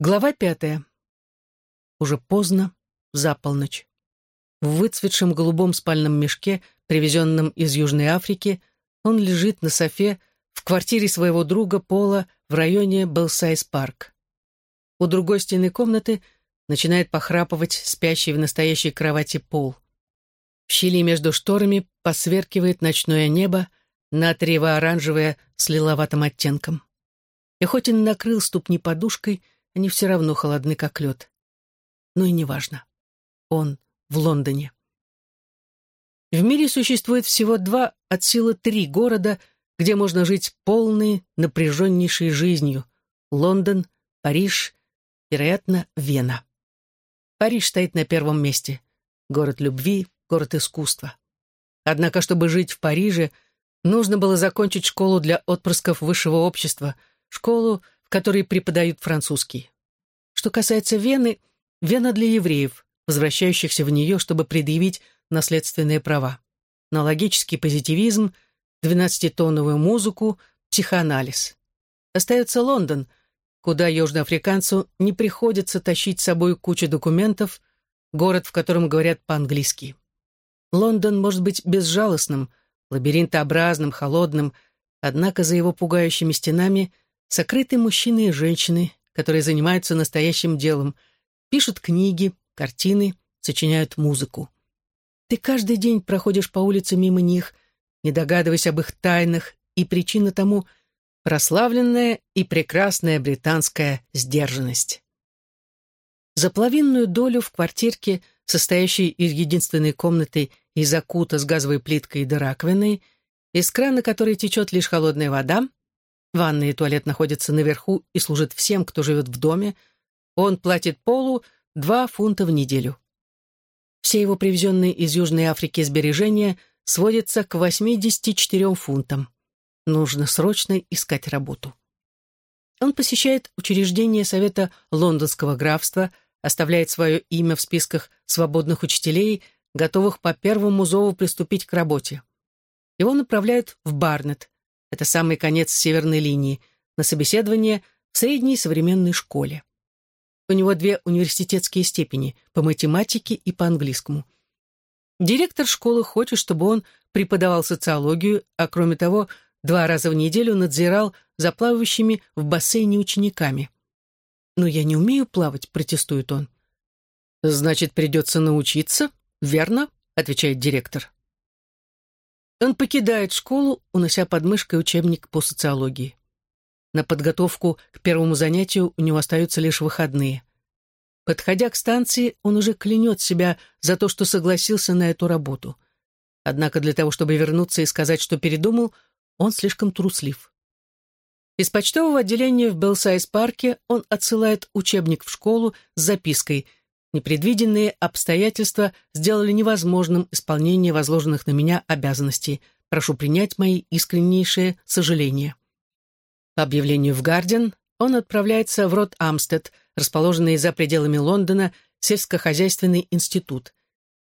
Глава пятая. Уже поздно, за полночь. В выцветшем голубом спальном мешке, привезенном из Южной Африки, он лежит на софе в квартире своего друга Пола в районе Белсайз-парк. У другой стены комнаты начинает похрапывать спящий в настоящей кровати Пол. В щели между шторами посверкивает ночное небо, натриево-оранжевое с лиловатым оттенком. И хоть он накрыл ступни подушкой, они все равно холодны, как лед. Но и неважно. Он в Лондоне. В мире существует всего два, от силы три города, где можно жить полной, напряженнейшей жизнью. Лондон, Париж, вероятно, Вена. Париж стоит на первом месте. Город любви, город искусства. Однако, чтобы жить в Париже, нужно было закончить школу для отпрысков высшего общества, школу, в которой преподают французский. Что касается Вены, Вена для евреев, возвращающихся в нее, чтобы предъявить наследственные права. На логический позитивизм, двенадцатитонновую музыку, психоанализ. Остается Лондон, куда южноафриканцу не приходится тащить с собой кучу документов, город, в котором говорят по-английски. Лондон может быть безжалостным, лабиринтообразным, холодным, однако за его пугающими стенами – Сокрыты мужчины и женщины, которые занимаются настоящим делом, пишут книги, картины, сочиняют музыку. Ты каждый день проходишь по улице мимо них, не догадываясь об их тайнах, и причина тому — прославленная и прекрасная британская сдержанность. За половинную долю в квартирке, состоящей из единственной комнаты и закута с газовой плиткой до раковиной, из крана которой течет лишь холодная вода, Ванная и туалет находятся наверху и служат всем, кто живет в доме. Он платит Полу два фунта в неделю. Все его привезенные из Южной Африки сбережения сводятся к 84 фунтам. Нужно срочно искать работу. Он посещает учреждение Совета Лондонского графства, оставляет свое имя в списках свободных учителей, готовых по первому зову приступить к работе. Его направляют в Барнет, это самый конец северной линии, на собеседование в средней современной школе. У него две университетские степени по математике и по английскому. Директор школы хочет, чтобы он преподавал социологию, а кроме того, два раза в неделю надзирал за плавающими в бассейне учениками. «Но я не умею плавать», — протестует он. «Значит, придется научиться, верно?» — отвечает директор. Он покидает школу, унося под мышкой учебник по социологии. На подготовку к первому занятию у него остаются лишь выходные. Подходя к станции, он уже клянет себя за то, что согласился на эту работу. Однако для того, чтобы вернуться и сказать, что передумал, он слишком труслив. Из почтового отделения в Белсайз-парке он отсылает учебник в школу с запиской – Непредвиденные обстоятельства сделали невозможным исполнение возложенных на меня обязанностей. Прошу принять мои искреннейшие сожаления. По объявлению в «Гардиан» он отправляется в Рот Амстед, расположенный за пределами Лондона, сельскохозяйственный институт.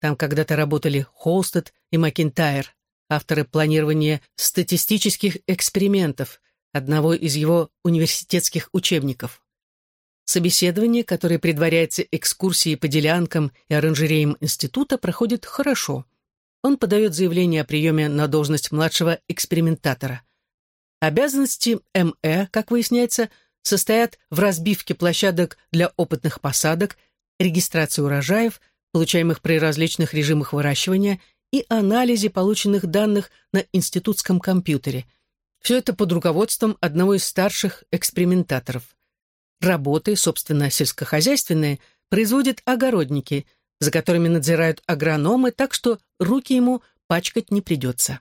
Там когда-то работали Холстед и Макинтайр, авторы планирования статистических экспериментов, одного из его университетских учебников. Собеседование, которое предваряется экскурсией по делянкам и оранжереям института, проходит хорошо. Он подает заявление о приеме на должность младшего экспериментатора. Обязанности МЭ, как выясняется, состоят в разбивке площадок для опытных посадок, регистрации урожаев, получаемых при различных режимах выращивания, и анализе полученных данных на институтском компьютере. Все это под руководством одного из старших экспериментаторов. Работы, собственно, сельскохозяйственные, производят огородники, за которыми надзирают агрономы, так что руки ему пачкать не придется.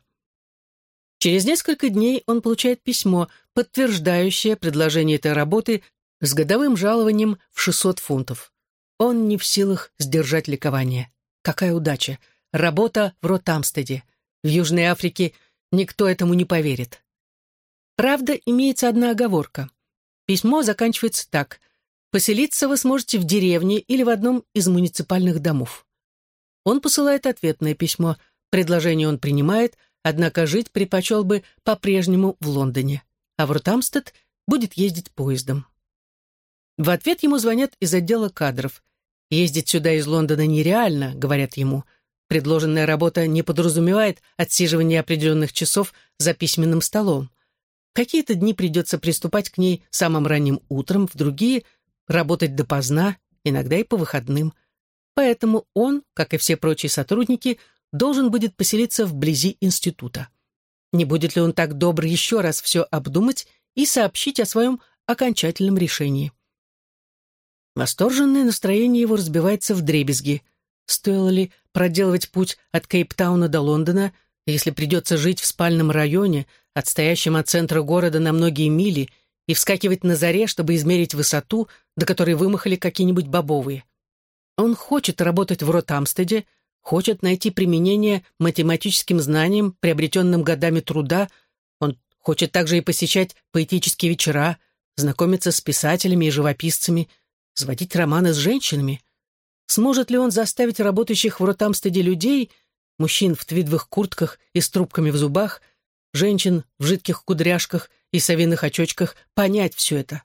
Через несколько дней он получает письмо, подтверждающее предложение этой работы с годовым жалованием в 600 фунтов. Он не в силах сдержать ликование. Какая удача! Работа в Ротамстеде. В Южной Африке никто этому не поверит. Правда, имеется одна оговорка. Письмо заканчивается так. «Поселиться вы сможете в деревне или в одном из муниципальных домов». Он посылает ответное письмо. Предложение он принимает, однако жить предпочел бы по-прежнему в Лондоне, а в Рутамстед будет ездить поездом. В ответ ему звонят из отдела кадров. Ездить сюда из Лондона нереально, говорят ему. Предложенная работа не подразумевает отсиживание определенных часов за письменным столом. Какие-то дни придется приступать к ней самым ранним утром, в другие — работать допоздна, иногда и по выходным. Поэтому он, как и все прочие сотрудники, должен будет поселиться вблизи института. Не будет ли он так добр еще раз все обдумать и сообщить о своем окончательном решении? Восторженное настроение его разбивается в дребезги. Стоило ли проделывать путь от Кейптауна до Лондона, если придется жить в спальном районе, отстоящем от центра города на многие мили, и вскакивать на заре, чтобы измерить высоту, до которой вымахали какие-нибудь бобовые? Он хочет работать в Ротамстеде, хочет найти применение математическим знаниям, приобретенным годами труда, он хочет также и посещать поэтические вечера, знакомиться с писателями и живописцами, сводить романы с женщинами. Сможет ли он заставить работающих в Ротамстеде людей, мужчин в твидовых куртках и с трубками в зубах, женщин в жидких кудряшках и совиных очочках, понять все это?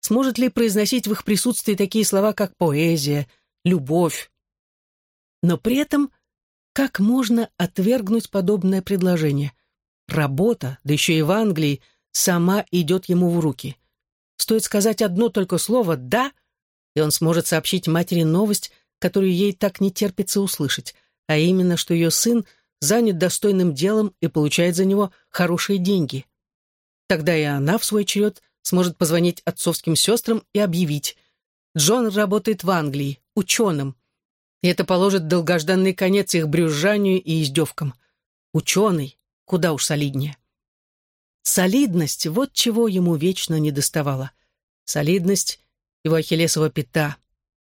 Сможет ли произносить в их присутствии такие слова, как поэзия, любовь, но при этом как можно отвергнуть подобное предложение? Работа, да еще и в Англии, сама идет ему в руки. Стоит сказать одно только слово «да», и он сможет сообщить матери новость, которую ей так не терпится услышать, а именно, что ее сын занят достойным делом и получает за него хорошие деньги. Тогда и она, в свой черед, сможет позвонить отцовским сестрам и объявить. Джон работает в Англии, ученым, и это положит долгожданный конец их брюзжанию и издевкам. Ученый, куда уж солиднее. Солидность — вот чего ему вечно не доставало. Солидность — его ахиллесова пята.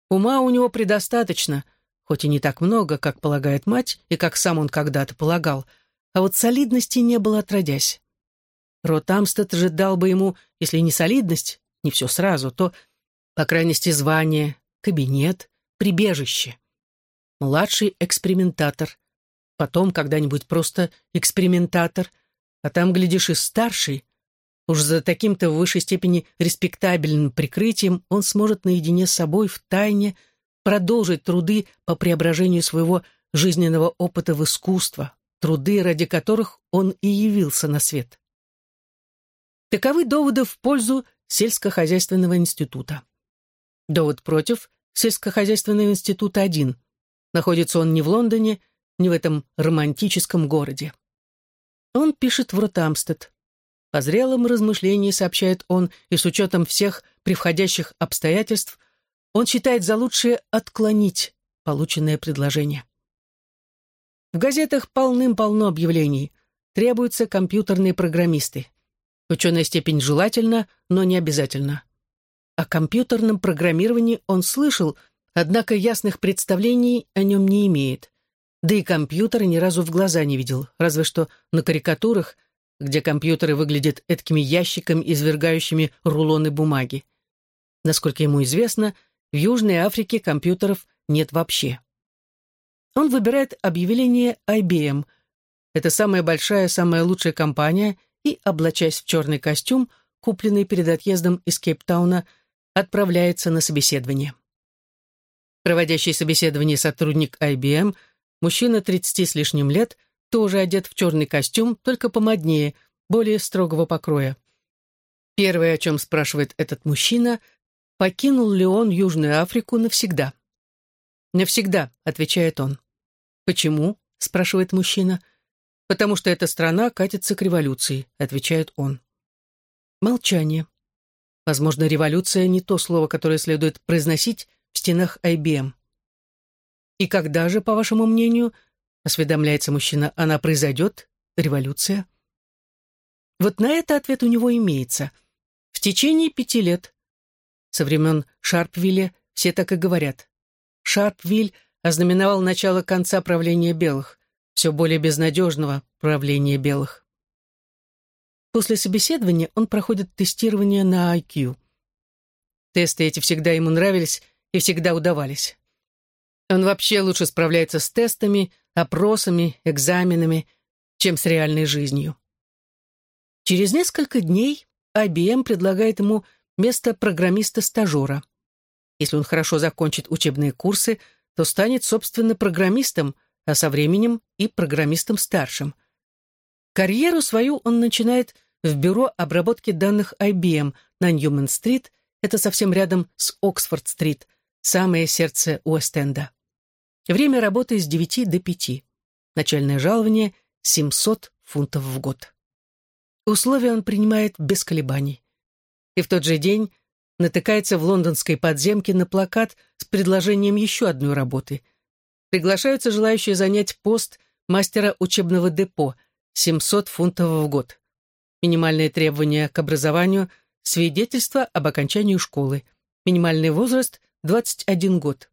Ума у него предостаточно, хоть и не так много, как полагает мать, и как сам он когда-то полагал, а вот солидности не было отродясь. Рот Амстед же дал бы ему, если не солидность, не все сразу, то, по крайности, звание, кабинет, прибежище младший экспериментатор, потом когда-нибудь просто экспериментатор, а там, глядишь, и старший. Уж за таким-то в высшей степени респектабельным прикрытием он сможет наедине с собой в тайне продолжить труды по преображению своего жизненного опыта в искусство, труды, ради которых он и явился на свет. Таковы доводы в пользу сельскохозяйственного института. Довод против сельскохозяйственного института один. Находится он не в Лондоне, не в этом романтическом городе. Он пишет в Ротамстед. По зрелым размышлениям, сообщает он, и с учетом всех превходящих обстоятельств, он считает за лучшее отклонить полученное предложение. В газетах полным-полно объявлений. Требуются компьютерные программисты. Ученая степень желательно, но не обязательно. О компьютерном программировании он слышал – Однако ясных представлений о нем не имеет. Да и компьютера ни разу в глаза не видел, разве что на карикатурах, где компьютеры выглядят эткими ящиками, извергающими рулоны бумаги. Насколько ему известно, в Южной Африке компьютеров нет вообще. Он выбирает объявление IBM. Это самая большая, самая лучшая компания, и, облачаясь в черный костюм, купленный перед отъездом из Кейптауна, отправляется на собеседование. Проводящий собеседование сотрудник IBM, мужчина 30 с лишним лет, тоже одет в черный костюм, только помоднее, более строгого покроя. Первое, о чем спрашивает этот мужчина, покинул ли он Южную Африку навсегда. «Навсегда», — отвечает он. «Почему?» — спрашивает мужчина. «Потому что эта страна катится к революции», — отвечает он. Молчание. Возможно, революция — не то слово, которое следует произносить, в стенах IBM. И когда же, по вашему мнению, осведомляется мужчина, она произойдет, революция? Вот на это ответ у него имеется. В течение пяти лет. Со времен Шарпвилля все так и говорят. Шарпвиль ознаменовал начало конца правления белых, все более безнадежного правления белых. После собеседования он проходит тестирование на IQ. Тесты эти всегда ему нравились, и всегда удавались. Он вообще лучше справляется с тестами, опросами, экзаменами, чем с реальной жизнью. Через несколько дней IBM предлагает ему место программиста-стажера. Если он хорошо закончит учебные курсы, то станет, собственно, программистом, а со временем и программистом старшим. Карьеру свою он начинает в бюро обработки данных IBM на Ньюман-стрит, это совсем рядом с Оксфорд-стрит, самое сердце Уэст-Энда. Время работы с 9 до 5. Начальное жалование – 700 фунтов в год. Условия он принимает без колебаний. И в тот же день натыкается в лондонской подземке на плакат с предложением еще одной работы. Приглашаются желающие занять пост мастера учебного депо, 700 фунтов в год. Минимальные требования к образованию – свидетельство об окончании школы. Минимальный возраст – 21 год.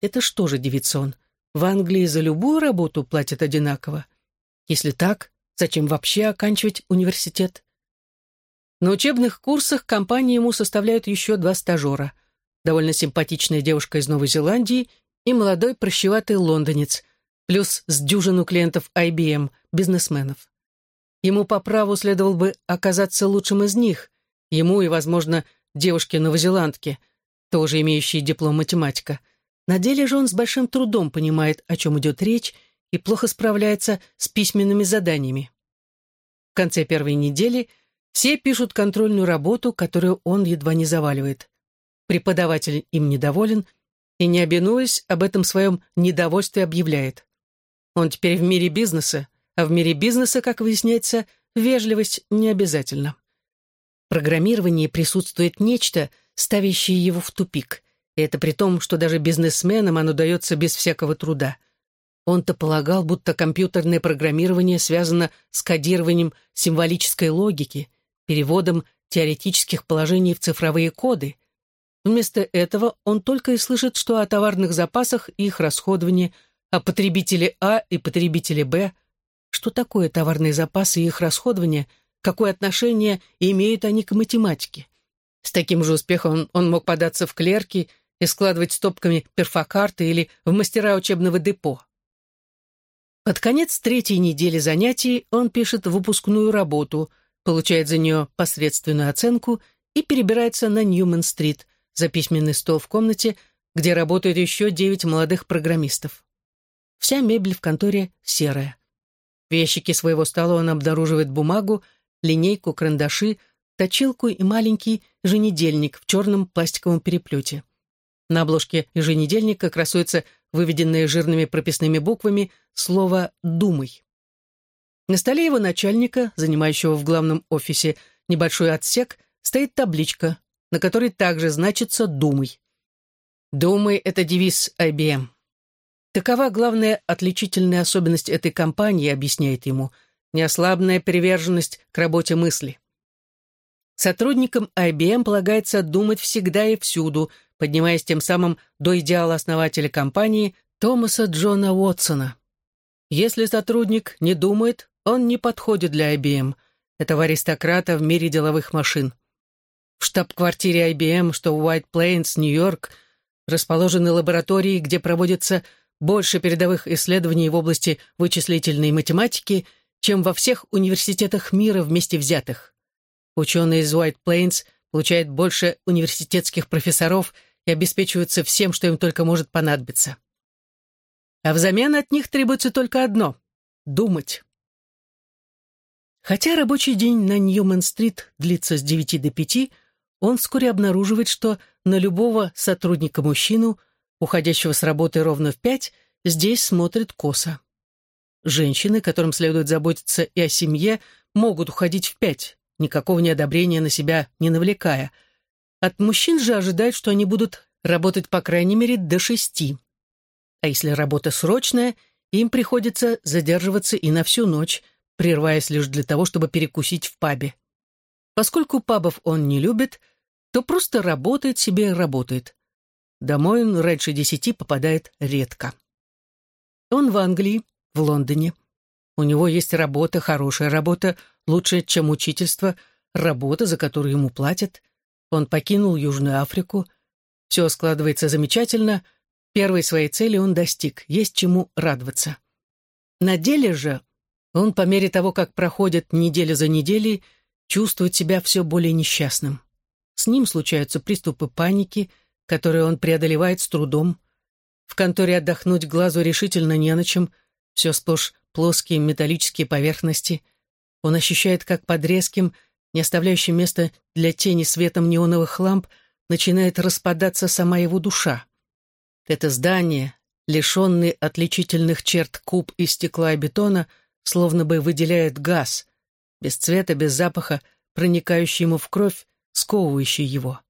Это что же, девица он, в Англии за любую работу платят одинаково? Если так, зачем вообще оканчивать университет? На учебных курсах компании ему составляют еще два стажера. Довольно симпатичная девушка из Новой Зеландии и молодой прощеватый лондонец, плюс с дюжину клиентов IBM, бизнесменов. Ему по праву следовало бы оказаться лучшим из них, ему и, возможно, девушке-новозеландке, тоже имеющей диплом математика. На деле же он с большим трудом понимает, о чем идет речь, и плохо справляется с письменными заданиями. В конце первой недели – все пишут контрольную работу, которую он едва не заваливает. Преподаватель им недоволен и, не обинуясь, об этом своем недовольстве объявляет. Он теперь в мире бизнеса, а в мире бизнеса, как выясняется, вежливость не обязательна. В программировании присутствует нечто, ставящее его в тупик. И это при том, что даже бизнесменам оно дается без всякого труда. Он-то полагал, будто компьютерное программирование связано с кодированием символической логики, переводом теоретических положений в цифровые коды. Вместо этого он только и слышит, что о товарных запасах и их расходовании, о потребителе А и потребителе Б. Что такое товарные запасы и их расходование, какое отношение имеют они к математике? С таким же успехом он, мог податься в клерки и складывать стопками перфокарты или в мастера учебного депо. Под конец третьей недели занятий он пишет выпускную работу – получает за нее посредственную оценку и перебирается на Ньюман-стрит за письменный стол в комнате, где работают еще девять молодых программистов. Вся мебель в конторе серая. В ящике своего стола он обнаруживает бумагу, линейку, карандаши, точилку и маленький еженедельник в черном пластиковом переплете. На обложке еженедельника красуется выведенное жирными прописными буквами слово «думай». На столе его начальника, занимающего в главном офисе небольшой отсек, стоит табличка, на которой также значится «Думай». «Думай» — это девиз IBM. Такова главная отличительная особенность этой компании, объясняет ему, неослабная приверженность к работе мысли. Сотрудникам IBM полагается думать всегда и всюду, поднимаясь тем самым до идеала основателя компании Томаса Джона Уотсона. Если сотрудник не думает, он не подходит для IBM, этого аристократа в мире деловых машин. В штаб-квартире IBM, что в White Plains, Нью-Йорк, расположены лаборатории, где проводятся больше передовых исследований в области вычислительной математики, чем во всех университетах мира вместе взятых. Ученые из White Plains получают больше университетских профессоров и обеспечиваются всем, что им только может понадобиться. А взамен от них требуется только одно — думать. Хотя рабочий день на Ньюман-стрит длится с 9 до 5, он вскоре обнаруживает, что на любого сотрудника-мужчину, уходящего с работы ровно в 5, здесь смотрят косо. Женщины, которым следует заботиться и о семье, могут уходить в 5, никакого неодобрения на себя не навлекая. От мужчин же ожидают, что они будут работать по крайней мере до 6. А если работа срочная, им приходится задерживаться и на всю ночь – прерываясь лишь для того, чтобы перекусить в пабе. Поскольку пабов он не любит, то просто работает себе и работает. Домой он раньше десяти попадает редко. Он в Англии, в Лондоне. У него есть работа, хорошая работа, лучшая, чем учительство, работа, за которую ему платят. Он покинул Южную Африку. Все складывается замечательно. Первой своей цели он достиг, есть чему радоваться. На деле же он по мере того, как проходит неделя за неделей, чувствует себя все более несчастным. С ним случаются приступы паники, которые он преодолевает с трудом. В конторе отдохнуть глазу решительно не на чем, все сплошь плоские металлические поверхности. Он ощущает, как под резким, не оставляющим места для тени светом неоновых ламп, начинает распадаться сама его душа. Это здание, лишенный отличительных черт куб из стекла и бетона, словно бы выделяет газ, без цвета, без запаха, проникающий ему в кровь, сковывающий его.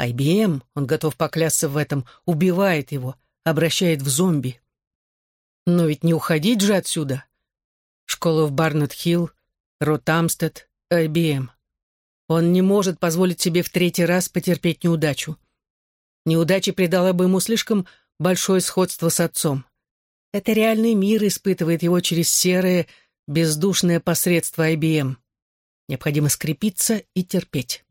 IBM, он готов поклясться в этом, убивает его, обращает в зомби. Но ведь не уходить же отсюда. Школа в Барнетт-Хилл, Ротамстед, IBM. Он не может позволить себе в третий раз потерпеть неудачу. Неудача придала бы ему слишком большое сходство с отцом. Это реальный мир испытывает его через серое, бездушное посредство IBM. Необходимо скрепиться и терпеть.